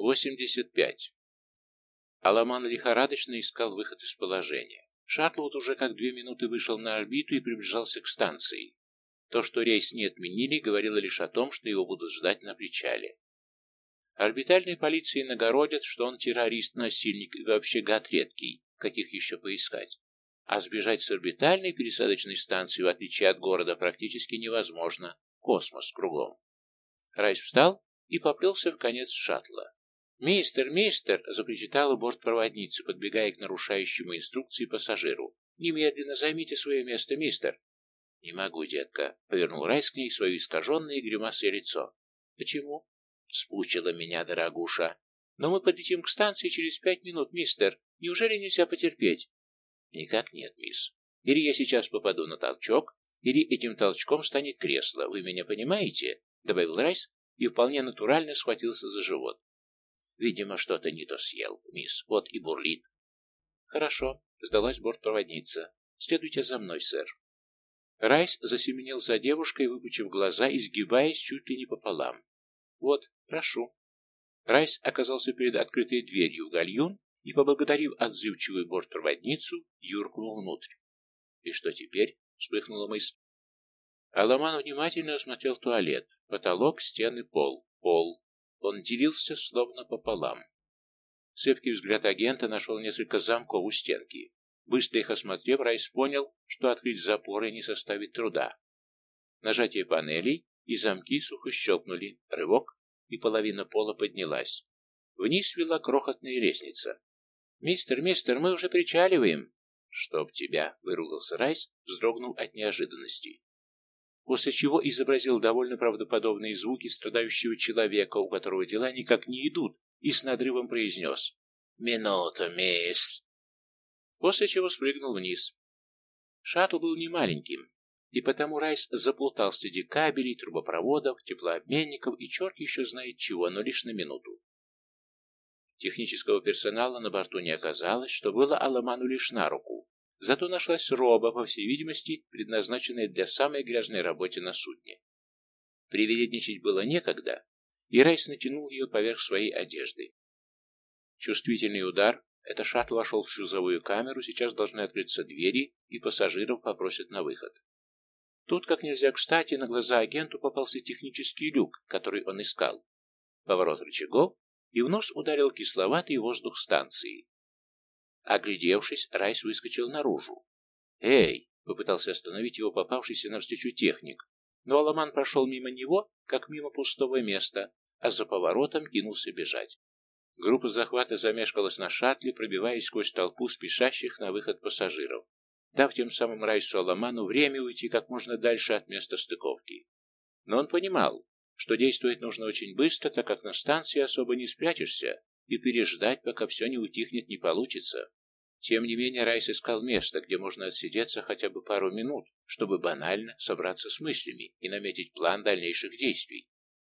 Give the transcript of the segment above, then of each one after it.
85. Аламан лихорадочно искал выход из положения. Шаттл вот уже как две минуты вышел на орбиту и приближался к станции. То, что рейс не отменили, говорило лишь о том, что его будут ждать на причале. Орбитальной полиции нагородят, что он террорист, насильник и вообще гад редкий, каких еще поискать. А сбежать с орбитальной пересадочной станции, в отличие от города, практически невозможно. Космос кругом. Райс встал и поплелся в конец шаттла. «Мистер, мистер!» — запричитала бортпроводница, подбегая к нарушающему инструкции пассажиру. «Немедленно займите свое место, мистер!» «Не могу, детка», — повернул Райс к ней свое искаженное гримасой лицо. «Почему?» «Спучила меня, дорогуша. Но мы подлетим к станции через пять минут, мистер. Неужели нельзя потерпеть?» «Никак нет, мисс. Или я сейчас попаду на толчок, или этим толчком станет кресло. Вы меня понимаете?» — добавил Райс и вполне натурально схватился за живот. «Видимо, что-то не то съел, мисс. Вот и бурлит». «Хорошо», — сдалась бортпроводница. «Следуйте за мной, сэр». Райс засеменил за девушкой, выпучив глаза, изгибаясь чуть ли не пополам. «Вот, прошу». Райс оказался перед открытой дверью в гальюн и, поблагодарив отзывчивую бортпроводницу, юркнул внутрь. «И что теперь?» — вспыхнула мысль. Аламан внимательно осмотрел туалет, потолок, стены, пол. Пол. Он делился словно пополам. Цепкий взгляд агента нашел несколько замков у стенки. Быстро их осмотрев, Райс понял, что открыть запоры не составит труда. Нажатие панелей, и замки сухо щелкнули. Рывок, и половина пола поднялась. Вниз вела крохотная лестница. «Мистер, мистер, мы уже причаливаем!» «Чтоб тебя!» — выругался Райс, вздрогнул от неожиданности. После чего изобразил довольно правдоподобные звуки страдающего человека, у которого дела никак не идут, и с надрывом произнес «Минута, мисс!» после чего спрыгнул вниз. Шаттл был немаленьким, и потому Райс заплутал среди кабелей, трубопроводов, теплообменников и черт еще знает чего, но лишь на минуту. Технического персонала на борту не оказалось, что было Аламану лишь на руку. Зато нашлась роба, по всей видимости, предназначенная для самой грязной работы на судне. Привередничать было некогда, и Райс натянул ее поверх своей одежды. Чувствительный удар, это шаттл вошел в шлюзовую камеру, сейчас должны открыться двери, и пассажиров попросят на выход. Тут, как нельзя кстати, на глаза агенту попался технический люк, который он искал. Поворот рычагов, и в нос ударил кисловатый воздух станции. Оглядевшись, Райс выскочил наружу. «Эй!» — попытался остановить его попавшийся навстречу техник, но Аламан прошел мимо него, как мимо пустого места, а за поворотом кинулся бежать. Группа захвата замешкалась на шаттле, пробиваясь сквозь толпу спешащих на выход пассажиров, дав тем самым Райсу Аламану время уйти как можно дальше от места стыковки. Но он понимал, что действовать нужно очень быстро, так как на станции особо не спрячешься, и переждать, пока все не утихнет, не получится. Тем не менее, Райс искал место, где можно отсидеться хотя бы пару минут, чтобы банально собраться с мыслями и наметить план дальнейших действий.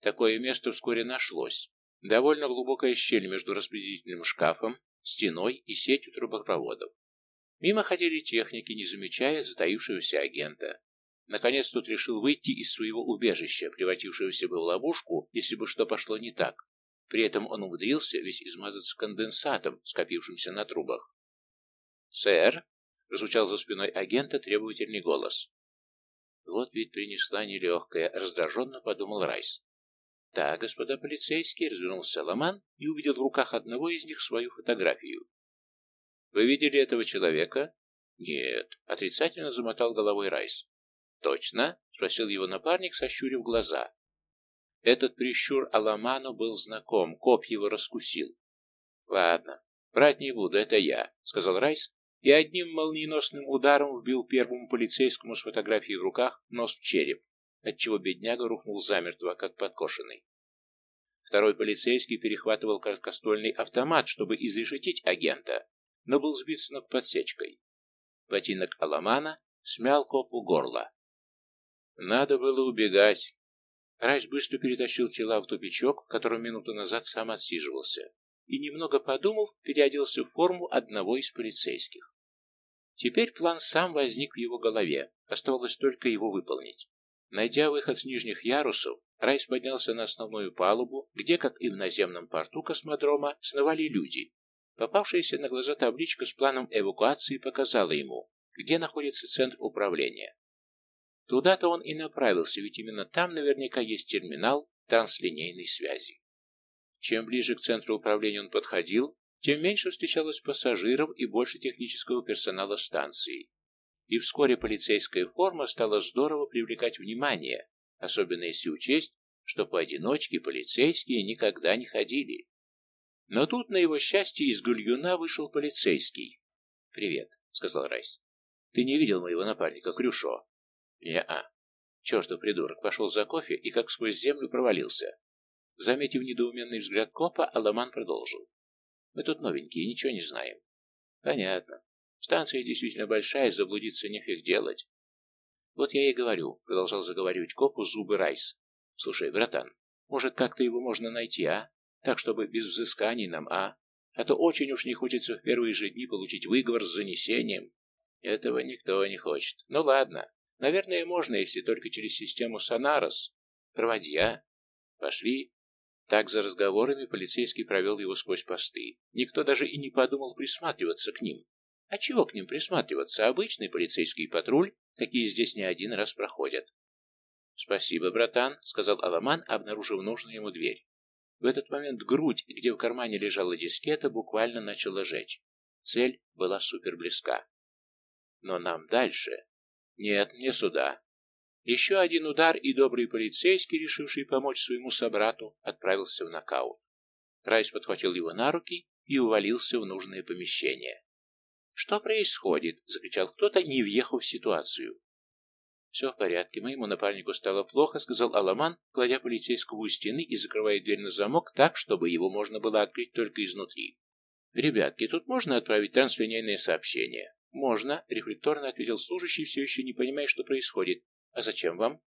Такое место вскоре нашлось, Довольно глубокая щель между распределительным шкафом, стеной и сетью трубопроводов. Мимо ходили техники, не замечая затаившегося агента. Наконец тот решил выйти из своего убежища, превратившегося бы в ловушку, если бы что пошло не так. При этом он умудрился весь измазаться конденсатом, скопившимся на трубах. «Сэр!» — прозвучал за спиной агента требовательный голос. «Вот ведь принесла нелегкая», — раздраженно подумал Райс. «Да, господа полицейские», — развернулся Ломан и увидел в руках одного из них свою фотографию. «Вы видели этого человека?» «Нет», — отрицательно замотал головой Райс. «Точно?» — спросил его напарник, сощурив глаза. Этот прищур Аламану был знаком, коп его раскусил. «Ладно, брать не буду, это я», — сказал Райс, и одним молниеносным ударом вбил первому полицейскому с фотографией в руках нос в череп отчего бедняга рухнул замертво, как подкошенный. Второй полицейский перехватывал короткоствольный автомат, чтобы изрешетить агента, но был сбит с ног подсечкой. Ботинок Аламана смял копу горла. Надо было убегать. Райс быстро перетащил тела в тупичок, в котором минуту назад сам отсиживался, и, немного подумав, переоделся в форму одного из полицейских. Теперь план сам возник в его голове, оставалось только его выполнить. Найдя выход с нижних ярусов, Райс поднялся на основную палубу, где, как и в наземном порту космодрома, сновали люди. Попавшаяся на глаза табличка с планом эвакуации показала ему, где находится центр управления. Туда-то он и направился, ведь именно там наверняка есть терминал транслинейной связи. Чем ближе к центру управления он подходил, тем меньше встречалось пассажиров и больше технического персонала станции. И вскоре полицейская форма стала здорово привлекать внимание, особенно если учесть, что поодиночке полицейские никогда не ходили. Но тут, на его счастье, из гульюна вышел полицейский. «Привет», — сказал Райс. «Ты не видел моего напарника, Крюшо?» «Не-а». Чертов придурок пошел за кофе и как сквозь землю провалился. Заметив недоуменный взгляд копа, Аламан продолжил. «Мы тут новенькие, ничего не знаем». «Понятно. Станция действительно большая, заблудиться нефиг делать. Вот я и говорю, продолжал заговаривать копу зубы Райс. Слушай, братан, может, как-то его можно найти, а? Так, чтобы без взысканий нам, а? А то очень уж не хочется в первые же дни получить выговор с занесением. Этого никто не хочет. Ну ладно, наверное, можно, если только через систему Сонарос. Проводи, а? Пошли. Так за разговорами полицейский провел его сквозь посты. Никто даже и не подумал присматриваться к ним. А чего к ним присматриваться? Обычный полицейский патруль, такие здесь не один раз проходят. «Спасибо, братан», — сказал Аламан, обнаружив нужную ему дверь. В этот момент грудь, где в кармане лежала дискета, буквально начала жечь. Цель была супер близка. Но нам дальше. Нет, не сюда. Еще один удар, и добрый полицейский, решивший помочь своему собрату, отправился в нокаут. Райс подхватил его на руки и увалился в нужное помещение. «Что происходит?» — закричал кто-то, не въехав в ситуацию. «Все в порядке. Моему напарнику стало плохо», — сказал Аламан, кладя полицейского у стены и закрывая дверь на замок так, чтобы его можно было открыть только изнутри. «Ребятки, тут можно отправить транслинейное сообщение?» «Можно», — рефлекторно ответил служащий, все еще не понимая, что происходит. «А зачем вам?»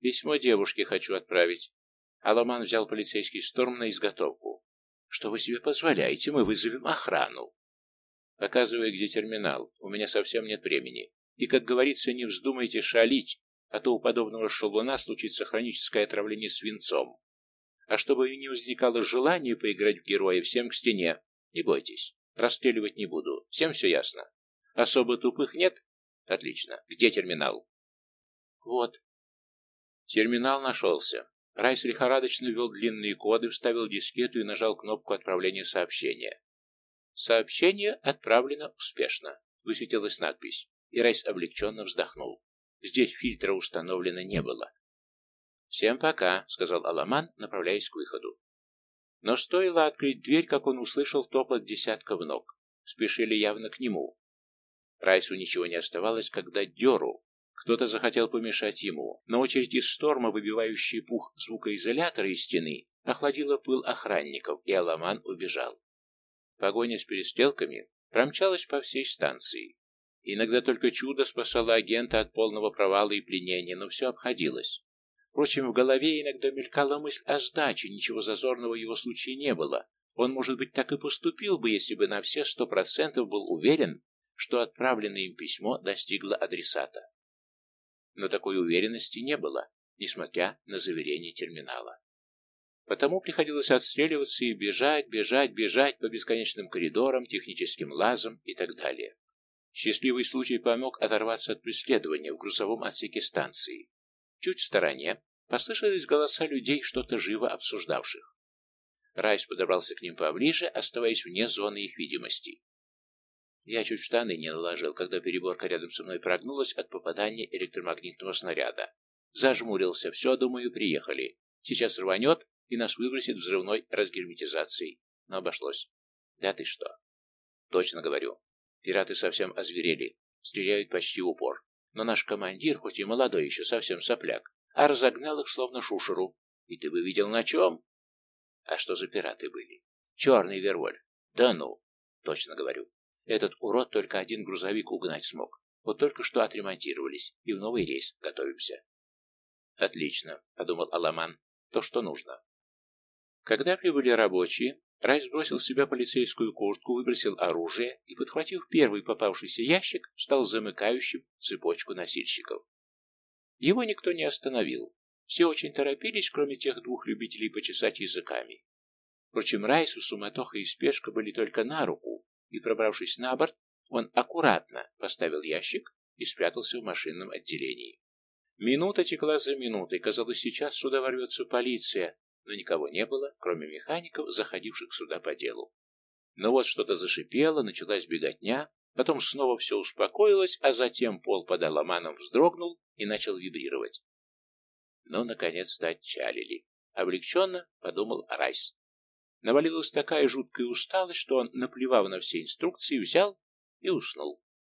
«Письмо девушке хочу отправить». Аламан взял полицейский шторм на изготовку. «Что вы себе позволяете? Мы вызовем охрану». Показывай, где терминал. У меня совсем нет времени. И, как говорится, не вздумайте шалить, а то у подобного шалуна случится хроническое отравление свинцом. А чтобы не возникало желания поиграть в героя, всем к стене. Не бойтесь, расстреливать не буду. Всем все ясно. Особо тупых нет? Отлично. Где терминал? Вот. Терминал нашелся. Райс лихорадочно ввел длинные коды, вставил дискету и нажал кнопку отправления сообщения. Сообщение отправлено успешно. Высветилась надпись, и Райс облегченно вздохнул. Здесь фильтра установлено не было. «Всем пока», — сказал Аламан, направляясь к выходу. Но стоило открыть дверь, как он услышал топот десятков ног. Спешили явно к нему. Райсу ничего не оставалось, когда деру. Кто-то захотел помешать ему, но очередь из шторма, выбивающий пух звукоизолятора из стены, охладила пыл охранников, и Аламан убежал. Погоня с перестрелками промчалась по всей станции. Иногда только чудо спасало агента от полного провала и пленения, но все обходилось. Впрочем, в голове иногда мелькала мысль о сдаче, ничего зазорного в его случае не было. Он, может быть, так и поступил бы, если бы на все сто процентов был уверен, что отправленное им письмо достигло адресата. Но такой уверенности не было, несмотря на заверение терминала. Потому приходилось отстреливаться и бежать, бежать, бежать по бесконечным коридорам, техническим лазам и так далее. Счастливый случай помог оторваться от преследования в грузовом отсеке станции. Чуть в стороне послышались голоса людей, что-то живо обсуждавших. Райс подобрался к ним поближе, оставаясь вне зоны их видимости. Я чуть штаны не наложил, когда переборка рядом со мной прогнулась от попадания электромагнитного снаряда. Зажмурился. Все, думаю, приехали. Сейчас рванет, и нас выбросит взрывной разгерметизацией. Но обошлось. Да ты что? Точно говорю. Пираты совсем озверели. Стреляют почти в упор. Но наш командир, хоть и молодой еще, совсем сопляк, а разогнал их словно шушеру. И ты бы видел на чем? А что за пираты были? Черный Вервольф. Да ну. Точно говорю. Этот урод только один грузовик угнать смог. Вот только что отремонтировались, и в новый рейс готовимся. Отлично, подумал Аламан. То, что нужно. Когда прибыли рабочие, Райс бросил с себя полицейскую куртку, выбросил оружие и, подхватив первый попавшийся ящик, стал замыкающим цепочку носильщиков. Его никто не остановил. Все очень торопились, кроме тех двух любителей почесать языками. Впрочем, Райсу суматоха и спешка были только на руку, и, пробравшись на борт, он аккуратно поставил ящик и спрятался в машинном отделении. Минута текла за минутой, казалось, сейчас сюда ворвется полиция, но никого не было, кроме механиков, заходивших сюда по делу. Но вот что-то зашипело, началась беготня, потом снова все успокоилось, а затем пол под Аламаном вздрогнул и начал вибрировать. Но, наконец-то, отчалили. Облегченно подумал Райс. Навалилась такая жуткая усталость, что он, наплевав на все инструкции, взял и уснул.